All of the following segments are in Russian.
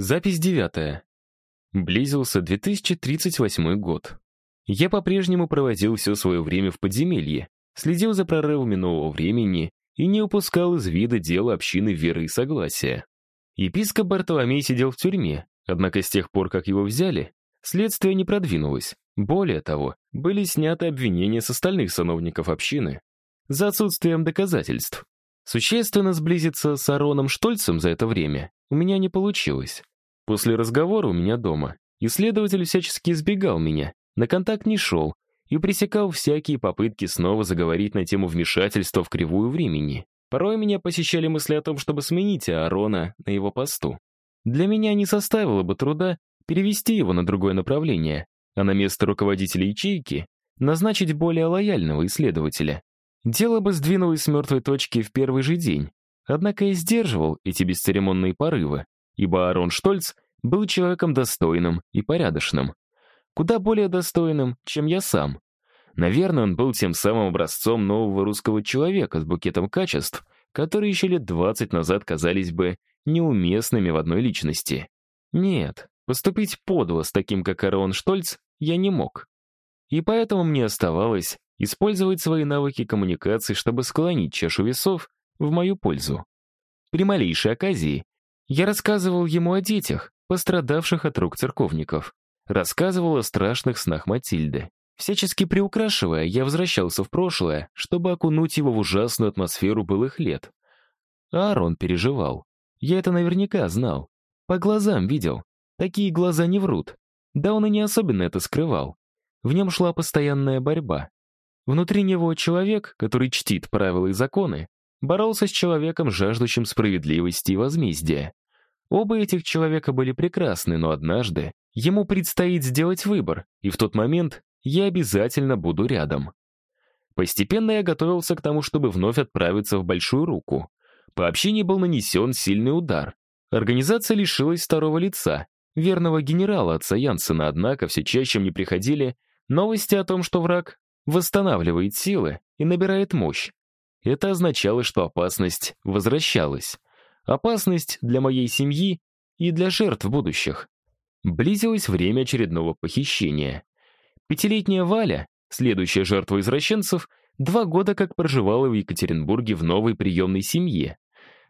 Запись девятая. Близился 2038 год. Я по-прежнему проводил все свое время в подземелье, следил за прорывами нового времени и не упускал из вида дело общины веры и согласия. Епископ Бартоломей сидел в тюрьме, однако с тех пор, как его взяли, следствие не продвинулось. Более того, были сняты обвинения с остальных сановников общины за отсутствием доказательств. Существенно сблизиться с Ароном Штольцем за это время у меня не получилось. После разговора у меня дома исследователь всячески избегал меня, на контакт не шел и пресекал всякие попытки снова заговорить на тему вмешательства в кривую времени. Порой меня посещали мысли о том, чтобы сменить Аарона на его посту. Для меня не составило бы труда перевести его на другое направление, а на место руководителя ячейки назначить более лояльного исследователя. Дело бы сдвинулось с мертвой точки в первый же день, однако я сдерживал эти бесцеремонные порывы, ибо Арон Штольц был человеком достойным и порядочным. Куда более достойным, чем я сам. Наверное, он был тем самым образцом нового русского человека с букетом качеств, которые еще лет 20 назад казались бы неуместными в одной личности. Нет, поступить подло с таким, как Арон Штольц, я не мог. И поэтому мне оставалось использовать свои навыки коммуникации, чтобы склонить чашу весов в мою пользу. При малейшей оказии я рассказывал ему о детях, пострадавших от рук церковников. Рассказывал о страшных снах Матильды. Всячески приукрашивая, я возвращался в прошлое, чтобы окунуть его в ужасную атмосферу былых лет. Аарон переживал. Я это наверняка знал. По глазам видел. Такие глаза не врут. Да он и не особенно это скрывал. В нем шла постоянная борьба. Внутри него человек, который чтит правила и законы, боролся с человеком, жаждущим справедливости и возмездия. Оба этих человека были прекрасны, но однажды ему предстоит сделать выбор, и в тот момент я обязательно буду рядом. Постепенно я готовился к тому, чтобы вновь отправиться в Большую Руку. По общине был нанесен сильный удар. Организация лишилась второго лица, верного генерала отца Янсена, однако все чаще мне приходили новости о том, что враг восстанавливает силы и набирает мощь. Это означало, что опасность возвращалась. Опасность для моей семьи и для жертв будущих. Близилось время очередного похищения. Пятилетняя Валя, следующая жертва извращенцев, два года как проживала в Екатеринбурге в новой приемной семье.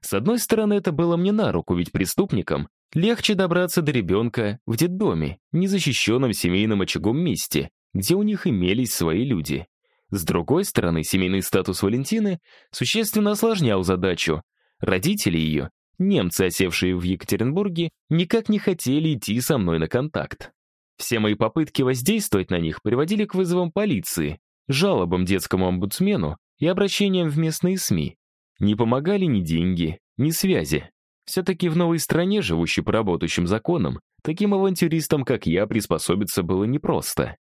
С одной стороны, это было мне на руку, ведь преступникам легче добраться до ребенка в детдоме, незащищенном семейном очагом месте, где у них имелись свои люди. С другой стороны, семейный статус Валентины существенно осложнял задачу. Родители ее, немцы, осевшие в Екатеринбурге, никак не хотели идти со мной на контакт. Все мои попытки воздействовать на них приводили к вызовам полиции, жалобам детскому омбудсмену и обращениям в местные СМИ. Не помогали ни деньги, ни связи. Все-таки в новой стране, живущей по работающим законам, таким авантюристам, как я, приспособиться было непросто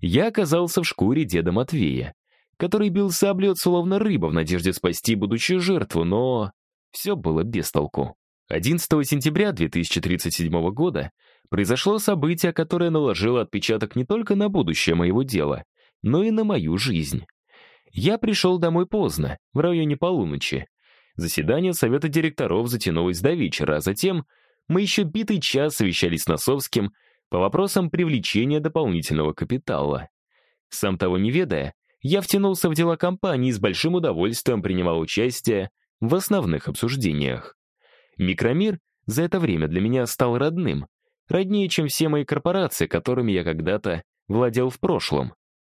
я оказался в шкуре деда Матвея, который бил саблей словно рыба в надежде спасти будущую жертву, но все было без толку. 11 сентября 2037 года произошло событие, которое наложило отпечаток не только на будущее моего дела, но и на мою жизнь. Я пришел домой поздно, в районе полуночи. Заседание совета директоров затянулось до вечера, а затем мы еще битый час совещались с Носовским по вопросам привлечения дополнительного капитала. Сам того не ведая, я втянулся в дела компании и с большим удовольствием принимал участие в основных обсуждениях. Микромир за это время для меня стал родным, роднее, чем все мои корпорации, которыми я когда-то владел в прошлом.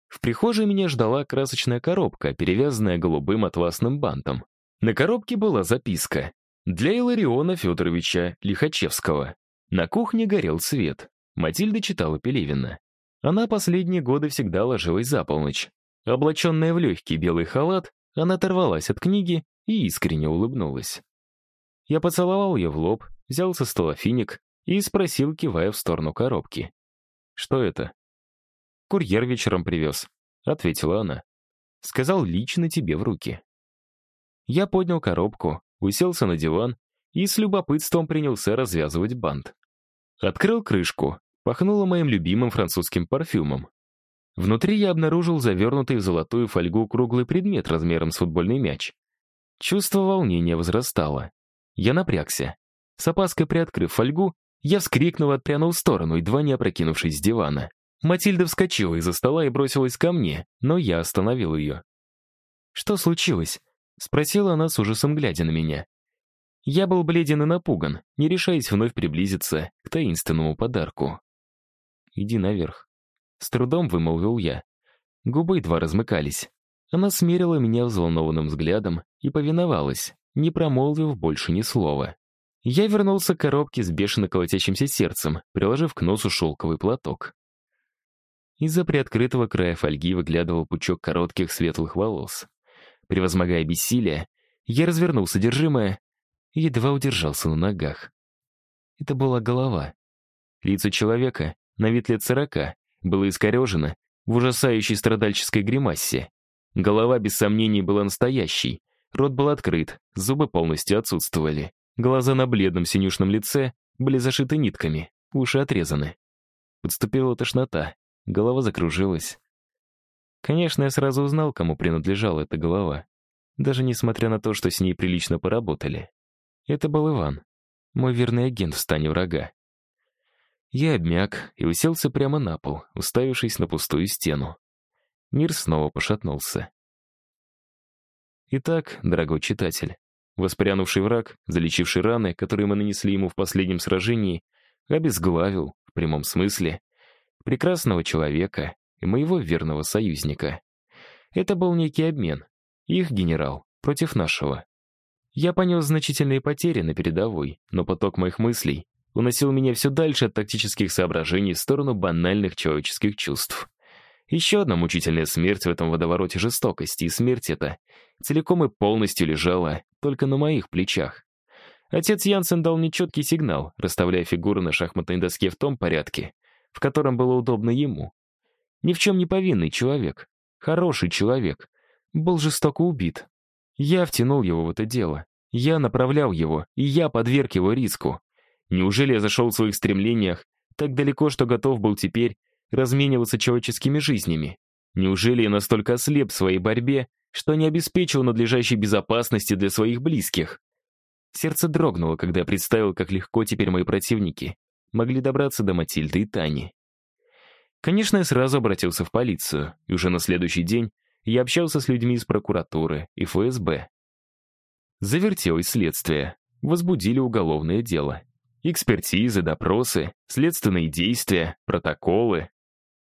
В прихожей меня ждала красочная коробка, перевязанная голубым атласным бантом. На коробке была записка «Для Илариона Федоровича Лихачевского». На кухне горел свет. Матильда читала Пелевина. Она последние годы всегда ложилась за полночь. Облаченная в легкий белый халат, она оторвалась от книги и искренне улыбнулась. Я поцеловал ее в лоб, взял со стола финик и спросил, кивая в сторону коробки. «Что это?» «Курьер вечером привез», — ответила она. «Сказал лично тебе в руки». Я поднял коробку, уселся на диван и с любопытством принялся развязывать бант. Открыл крышку Пахнуло моим любимым французским парфюмом. Внутри я обнаружил завернутый в золотую фольгу круглый предмет размером с футбольный мяч. Чувство волнения возрастало. Я напрягся. С опаской приоткрыв фольгу, Я вскрикнул и отпрянул в сторону, едва не опрокинувшись с дивана. Матильда вскочила из-за стола и бросилась ко мне, но я остановил ее. «Что случилось?» — спросила она с ужасом, глядя на меня. Я был бледен и напуган, не решаясь вновь приблизиться к таинственному подарку. «Иди наверх». С трудом вымолвил я. Губы едва размыкались. Она смерила меня взволнованным взглядом и повиновалась, не промолвив больше ни слова. Я вернулся к коробке с бешено колотящимся сердцем, приложив к носу шелковый платок. Из-за приоткрытого края фольги выглядывал пучок коротких светлых волос. Превозмогая бессилие, я развернул содержимое и едва удержался на ногах. Это была голова. Лицо человека, на вид лет сорока, было искорежено в ужасающей страдальческой гримасе. Голова, без сомнений, была настоящей. Рот был открыт, зубы полностью отсутствовали. Глаза на бледном синюшном лице были зашиты нитками, уши отрезаны. Подступила тошнота, голова закружилась. Конечно, я сразу узнал, кому принадлежала эта голова, даже несмотря на то, что с ней прилично поработали. Это был Иван, мой верный агент в стане врага. Я обмяк и уселся прямо на пол, уставившись на пустую стену. Мир снова пошатнулся. Итак, дорогой читатель, воспрянувший враг, залечивший раны, которые мы нанесли ему в последнем сражении, обезглавил, в прямом смысле, прекрасного человека и моего верного союзника. Это был некий обмен. Их генерал против нашего. Я понес значительные потери на передовой, но поток моих мыслей уносил меня все дальше от тактических соображений в сторону банальных человеческих чувств. Еще одна мучительная смерть в этом водовороте жестокости, и смерть эта целиком и полностью лежала только на моих плечах. Отец Янсен дал мне четкий сигнал, расставляя фигуры на шахматной доске в том порядке, в котором было удобно ему. Ни в чем не повинный человек, хороший человек, был жестоко убит. Я втянул его в это дело, я направлял его, и я подверг его риску. Неужели я зашел в своих стремлениях так далеко, что готов был теперь размениваться человеческими жизнями? Неужели я настолько ослеп в своей борьбе, что не обеспечил надлежащей безопасности для своих близких? Сердце дрогнуло, когда я представил, как легко теперь мои противники могли добраться до Матильды и Тани. Конечно, я сразу обратился в полицию, и уже на следующий день я общался с людьми из прокуратуры и ФСБ. Завертелось следствие, возбудили уголовное дело. Экспертизы, допросы, следственные действия, протоколы.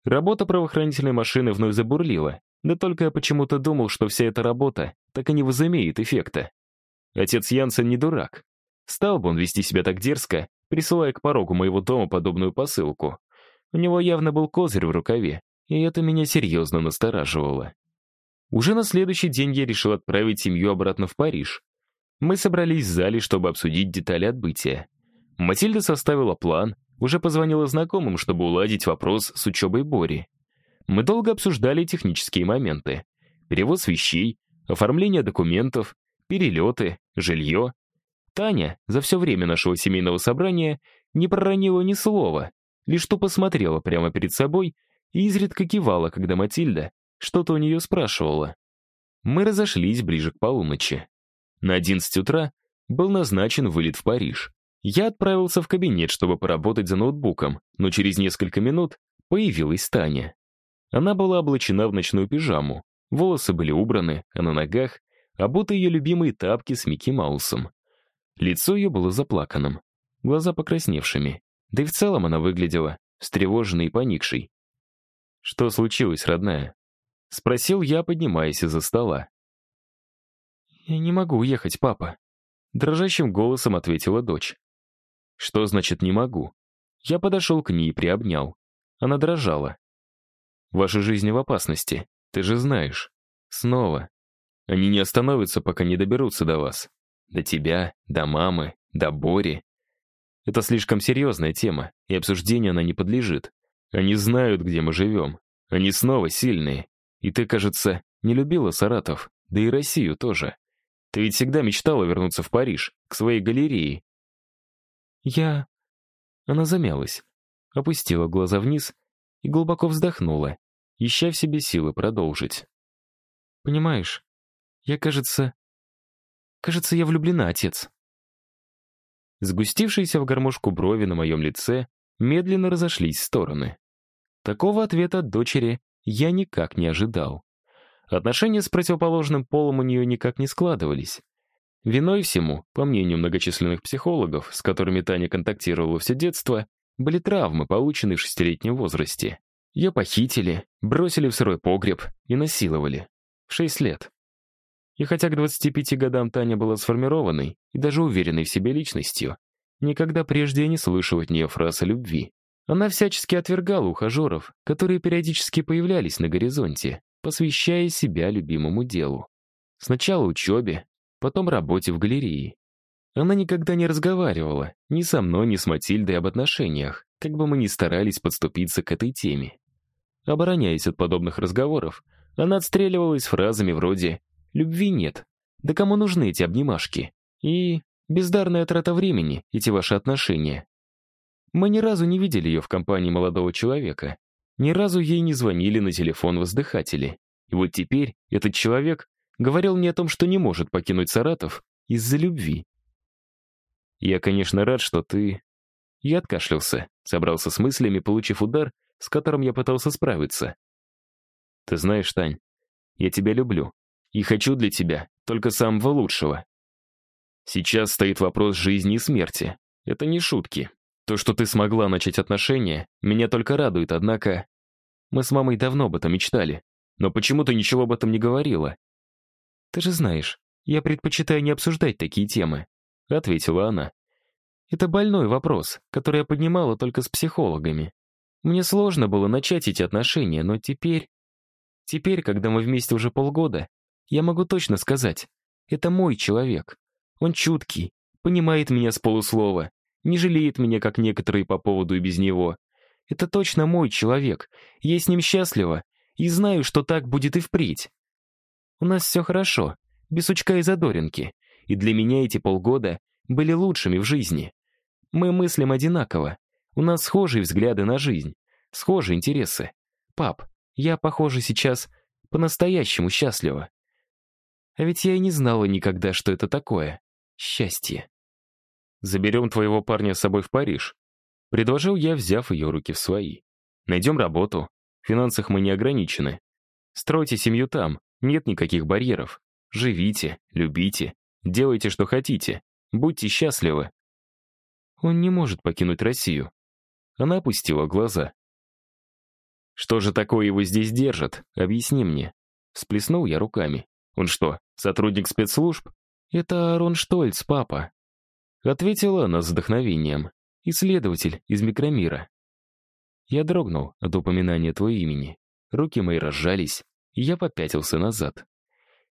Работа правоохранительной машины вновь забурлила, да только я почему-то думал, что вся эта работа так и не возымеет эффекта. Отец Янсен не дурак. Стал бы он вести себя так дерзко, присылая к порогу моего дома подобную посылку. У него явно был козырь в рукаве, и это меня серьезно настораживало. Уже на следующий день я решил отправить семью обратно в Париж. Мы собрались в зале, чтобы обсудить детали отбытия. Матильда составила план, уже позвонила знакомым, чтобы уладить вопрос с учебой Бори. Мы долго обсуждали технические моменты. Перевоз вещей, оформление документов, перелеты, жилье. Таня за все время нашего семейного собрания не проронила ни слова, лишь то посмотрела прямо перед собой и изредка кивала, когда Матильда что-то у нее спрашивала. Мы разошлись ближе к полуночи. На 11 утра был назначен вылет в Париж. Я отправился в кабинет, чтобы поработать за ноутбуком, но через несколько минут появилась Таня. Она была облачена в ночную пижаму, волосы были убраны, а на ногах обуты ее любимые тапки с Микки Маусом. Лицо ее было заплаканным, глаза покрасневшими, да и в целом она выглядела встревоженной и поникшей. «Что случилось, родная?» — спросил я, поднимаясь из-за стола. «Я не могу уехать, папа», — дрожащим голосом ответила дочь. «Что значит «не могу»?» Я подошел к ней и приобнял. Она дрожала. «Ваша жизнь в опасности, ты же знаешь. Снова. Они не остановятся, пока не доберутся до вас. До тебя, до мамы, до Бори. Это слишком серьезная тема, и обсуждению она не подлежит. Они знают, где мы живем. Они снова сильные. И ты, кажется, не любила Саратов, да и Россию тоже. Ты ведь всегда мечтала вернуться в Париж, к своей галерее. Я... Она замялась, опустила глаза вниз и глубоко вздохнула, ища в себе силы продолжить. Понимаешь, я, кажется... Кажется, я влюблена, отец. Сгустившиеся в гармошку брови на моем лице медленно разошлись в стороны. Такого ответа от дочери я никак не ожидал. Отношения с противоположным полом у нее никак не складывались. Виной всему, по мнению многочисленных психологов, с которыми Таня контактировала все детство, были травмы, полученные в шестилетнем возрасте. Ее похитили, бросили в сырой погреб и насиловали. В шесть лет. И хотя к 25 годам Таня была сформированной и даже уверенной в себе личностью, никогда прежде не слышал от нее фраз о любви. Она всячески отвергала ухажеров, которые периодически появлялись на горизонте, посвящая себя любимому делу. Сначала учебе, потом работе в галерее. Она никогда не разговаривала ни со мной, ни с Матильдой об отношениях, как бы мы ни старались подступиться к этой теме. Обороняясь от подобных разговоров, она отстреливалась фразами вроде Любви нет. Да кому нужны эти обнимашки? И бездарная трата времени, эти ваши отношения. Мы ни разу не видели ее в компании молодого человека. Ни разу ей не звонили на телефон воздыхатели. И вот теперь этот человек говорил мне о том, что не может покинуть Саратов из-за любви. Я, конечно, рад, что ты... Я откашлялся, собрался с мыслями, получив удар, с которым я пытался справиться. Ты знаешь, Тань, я тебя люблю. И хочу для тебя только самого лучшего. Сейчас стоит вопрос жизни и смерти. Это не шутки. То, что ты смогла начать отношения, меня только радует, однако... Мы с мамой давно об этом мечтали. Но почему ты ничего об этом не говорила? Ты же знаешь, я предпочитаю не обсуждать такие темы, ответила она. Это больной вопрос, который я поднимала только с психологами. Мне сложно было начать эти отношения, но теперь... Теперь, когда мы вместе уже полгода, я могу точно сказать, это мой человек. Он чуткий, понимает меня с полуслова, не жалеет меня, как некоторые по поводу и без него. Это точно мой человек, я с ним счастлива и знаю, что так будет и впредь. У нас все хорошо, без сучка и задоринки, и для меня эти полгода были лучшими в жизни. Мы мыслим одинаково, у нас схожие взгляды на жизнь, схожие интересы. Пап, я, похоже, сейчас по-настоящему счастлива. А ведь я и не знала никогда, что это такое. Счастье. «Заберем твоего парня с собой в Париж», — предложил я, взяв ее руки в свои. «Найдем работу. В финансах мы не ограничены. Стройте семью там, нет никаких барьеров. Живите, любите, делайте, что хотите. Будьте счастливы». Он не может покинуть Россию. Она опустила глаза. «Что же такое его здесь держит? Объясни мне». Всплеснул я руками. Он что, сотрудник спецслужб? Это Арон Штольц, папа. Ответила она с вдохновением. Исследователь из микромира. Я дрогнул от упоминания твоего имени. Руки мои разжались, я попятился назад.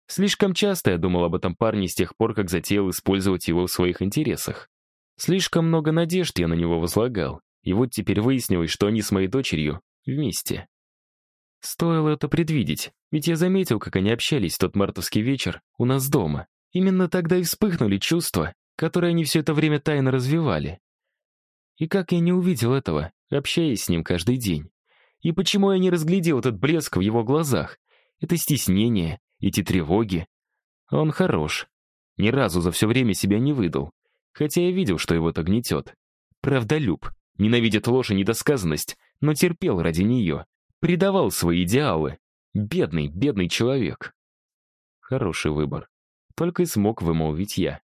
Слишком часто я думал об этом парне с тех пор, как затеял использовать его в своих интересах. Слишком много надежд я на него возлагал, и вот теперь выяснилось, что они с моей дочерью вместе. Стоило это предвидеть, ведь я заметил, как они общались в тот мартовский вечер у нас дома. Именно тогда и вспыхнули чувства, которые они все это время тайно развивали. И как я не увидел этого, общаясь с ним каждый день? И почему я не разглядел этот блеск в его глазах? Это стеснение, эти тревоги. Он хорош. Ни разу за все время себя не выдал. Хотя я видел, что его это гнетет. Правдолюб, ненавидит ложь и недосказанность, но терпел ради нее, предавал свои идеалы. Бедный, бедный человек. Хороший выбор. Только и смог вымолвить я.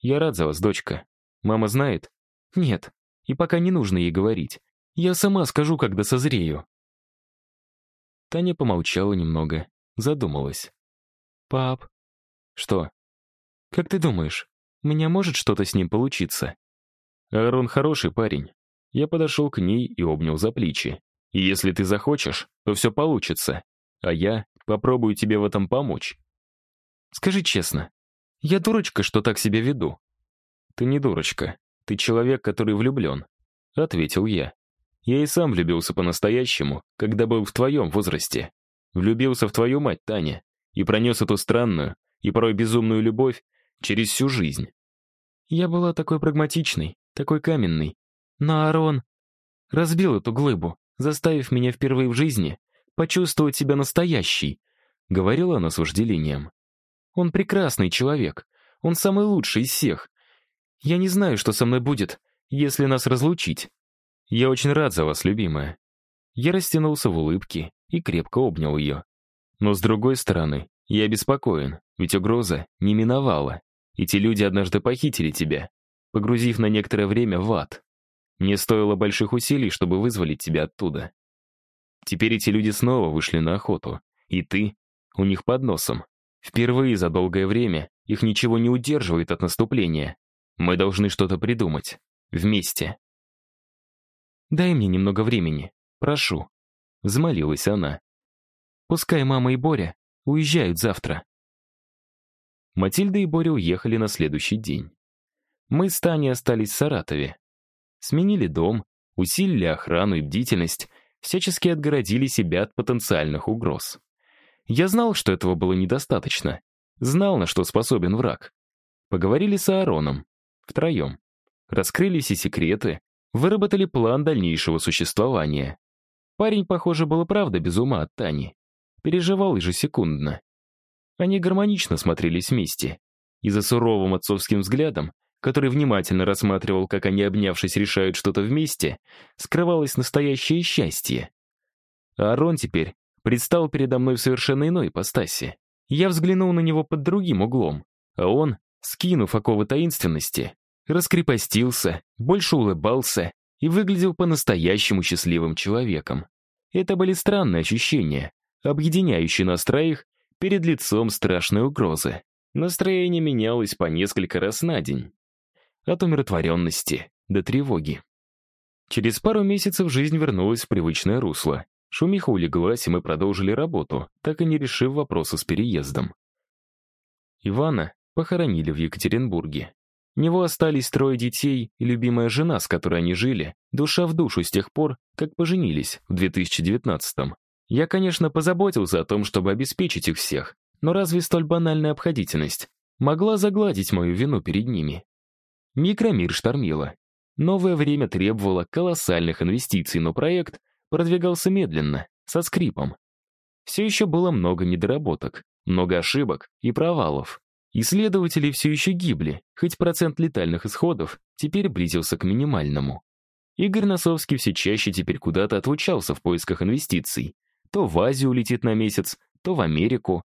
Я рад за вас, дочка. Мама знает? Нет. И пока не нужно ей говорить. Я сама скажу, когда созрею. Таня помолчала немного, задумалась. «Пап». «Что?» «Как ты думаешь, у меня может что-то с ним получиться?» Аарон хороший парень. Я подошел к ней и обнял за плечи. Если ты захочешь, то все получится. А я попробую тебе в этом помочь. Скажи честно, я дурочка, что так себя веду? Ты не дурочка. Ты человек, который влюблен. Ответил я. Я и сам влюбился по-настоящему, когда был в твоем возрасте. Влюбился в твою мать, Таня, и пронес эту странную и порой безумную любовь через всю жизнь. Я была такой прагматичной, такой каменной. Но Арон разбил эту глыбу, заставив меня впервые в жизни почувствовать себя настоящей», — говорила она с вожделением. «Он прекрасный человек, он самый лучший из всех. Я не знаю, что со мной будет, если нас разлучить. Я очень рад за вас, любимая. Я растянулся в улыбке и крепко обнял ее. Но с другой стороны, я обеспокоен, ведь угроза не миновала. Эти люди однажды похитили тебя, погрузив на некоторое время в ад. Мне стоило больших усилий, чтобы вызволить тебя оттуда. Теперь эти люди снова вышли на охоту, и ты у них под носом. Впервые за долгое время их ничего не удерживает от наступления. Мы должны что-то придумать. Вместе. «Дай мне немного времени. Прошу», — взмолилась она. «Пускай мама и Боря уезжают завтра». Матильда и Боря уехали на следующий день. Мы с Таней остались в Саратове. Сменили дом, усилили охрану и бдительность, всячески отгородили себя от потенциальных угроз. Я знал, что этого было недостаточно. Знал, на что способен враг. Поговорили с Аароном. Втроем. Раскрыли все секреты, выработали план дальнейшего существования. Парень, похоже, был правда без ума от Тани. Переживал ежесекундно. Они гармонично смотрелись вместе. И за суровым отцовским взглядом, который внимательно рассматривал, как они, обнявшись, решают что-то вместе, скрывалось настоящее счастье. А Аарон теперь предстал передо мной в совершенно иной ипостаси. Я взглянул на него под другим углом, а он, скинув оковы таинственности, раскрепостился, больше улыбался и выглядел по-настоящему счастливым человеком. Это были странные ощущения, объединяющие нас троих перед лицом страшной угрозы. Настроение менялось по несколько раз на день. От умиротворенности до тревоги. Через пару месяцев жизнь вернулась в привычное русло. Шумиха улеглась, и мы продолжили работу, так и не решив вопроса с переездом. Ивана похоронили в Екатеринбурге. У него остались трое детей и любимая жена, с которой они жили, душа в душу с тех пор, как поженились в 2019-м. Я, конечно, позаботился о том, чтобы обеспечить их всех, но разве столь банальная обходительность могла загладить мою вину перед ними? Микромир штормило. Новое время требовало колоссальных инвестиций, но проект продвигался медленно, со скрипом. Все еще было много недоработок, много ошибок и провалов. Исследователи все еще гибли, хоть процент летальных исходов теперь близился к минимальному. Игорь Носовский все чаще теперь куда-то отлучался в поисках инвестиций. То в Азию улетит на месяц, то в Америку.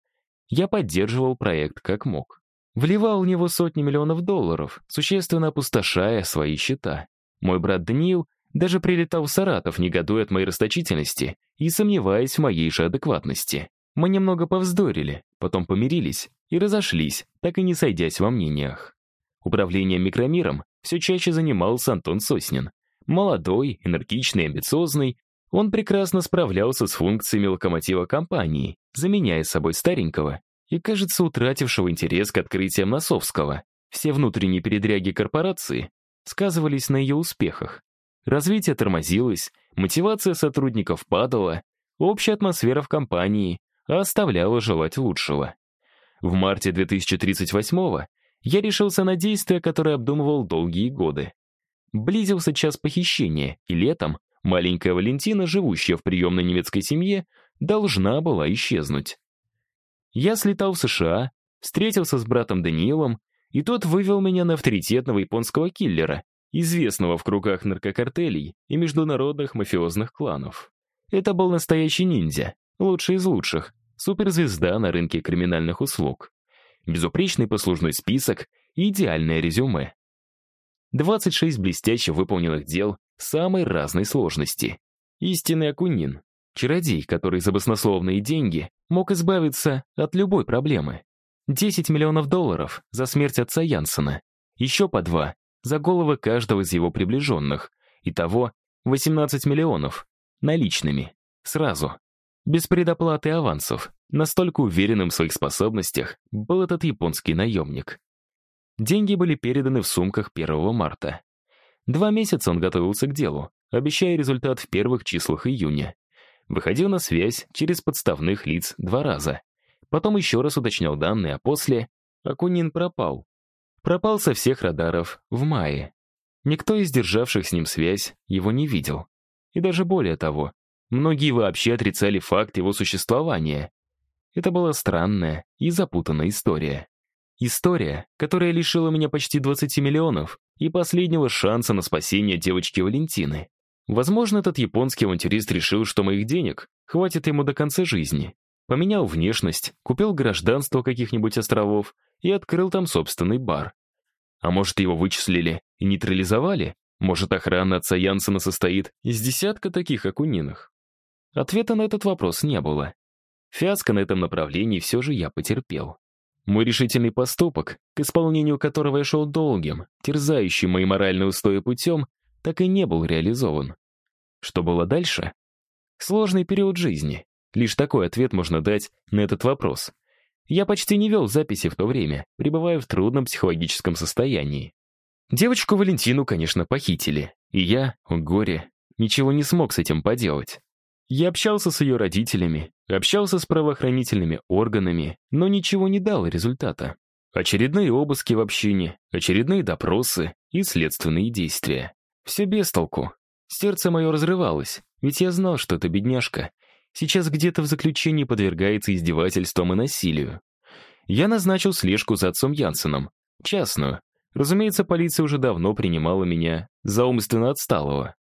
Я поддерживал проект как мог. Вливал в него сотни миллионов долларов, существенно опустошая свои счета. Мой брат Даниил даже прилетал в Саратов, негодуя от моей расточительности и сомневаясь в моей же адекватности. Мы немного повздорили, потом помирились и разошлись, так и не сойдясь во мнениях. Управлением микромиром все чаще занимался Антон Соснин. Молодой, энергичный, амбициозный, он прекрасно справлялся с функциями локомотива компании, заменяя собой старенького и, кажется, утратившего интерес к открытиям Носовского. Все внутренние передряги корпорации сказывались на ее успехах. Развитие тормозилось, мотивация сотрудников падала, общая атмосфера в компании оставляла желать лучшего. В марте 2038-го я решился на действие, которое обдумывал долгие годы. Близился час похищения, и летом маленькая Валентина, живущая в приемной немецкой семье, должна была исчезнуть. Я слетал в США, встретился с братом Даниилом, и тот вывел меня на авторитетного японского киллера, известного в кругах наркокартелей и международных мафиозных кланов. Это был настоящий ниндзя, лучший из лучших, суперзвезда на рынке криминальных услуг. Безупречный послужной список и идеальное резюме. 26 блестяще выполненных дел самой разной сложности. Истинный Акунин, чародей, который за баснословные деньги мог избавиться от любой проблемы. 10 миллионов долларов за смерть отца Янсена, еще по два за головы каждого из его приближенных. Итого 18 миллионов наличными, сразу без предоплаты авансов. Настолько уверенным в своих способностях был этот японский наемник. Деньги были переданы в сумках 1 марта. Два месяца он готовился к делу, обещая результат в первых числах июня. Выходил на связь через подставных лиц два раза. Потом еще раз уточнял данные, а после Акунин пропал. Пропал со всех радаров в мае. Никто из державших с ним связь его не видел. И даже более того, Многие вообще отрицали факт его существования. Это была странная и запутанная история. История, которая лишила меня почти 20 миллионов и последнего шанса на спасение девочки Валентины. Возможно, этот японский авантюрист решил, что моих денег хватит ему до конца жизни. Поменял внешность, купил гражданство каких-нибудь островов и открыл там собственный бар. А может, его вычислили и нейтрализовали? Может, охрана отца Янсена состоит из десятка таких окуниных? Ответа на этот вопрос не было. Фиаско на этом направлении все же я потерпел. Мой решительный поступок, к исполнению которого я шел долгим, терзающим мои моральные устои путем, так и не был реализован. Что было дальше? Сложный период жизни. Лишь такой ответ можно дать на этот вопрос. Я почти не вел записи в то время, пребывая в трудном психологическом состоянии. Девочку Валентину, конечно, похитили, и я, о горе, ничего не смог с этим поделать. Я общался с ее родителями, общался с правоохранительными органами, но ничего не дало результата. Очередные обыски в общине, очередные допросы и следственные действия. Все без толку. Сердце мое разрывалось, ведь я знал, что эта бедняжка сейчас где-то в заключении подвергается издевательствам и насилию. Я назначил слежку за отцом Янсеном, частную. Разумеется, полиция уже давно принимала меня за умственно отсталого.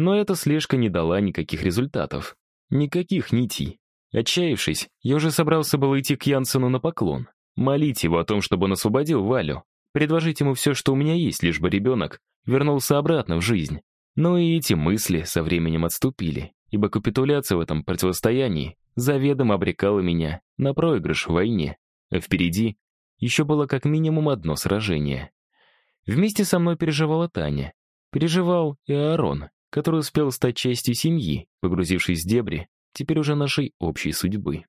Но эта слежка не дала никаких результатов. Никаких нитей. Отчаявшись, я уже собрался было идти к Янсену на поклон, молить его о том, чтобы он освободил Валю, предложить ему все, что у меня есть, лишь бы ребенок вернулся обратно в жизнь. Но и эти мысли со временем отступили, ибо капитуляция в этом противостоянии заведомо обрекала меня на проигрыш в войне, а впереди еще было как минимум одно сражение. Вместе со мной переживала Таня. Переживал и Аарон, который успел стать частью семьи, погрузившись в дебри, теперь уже нашей общей судьбы.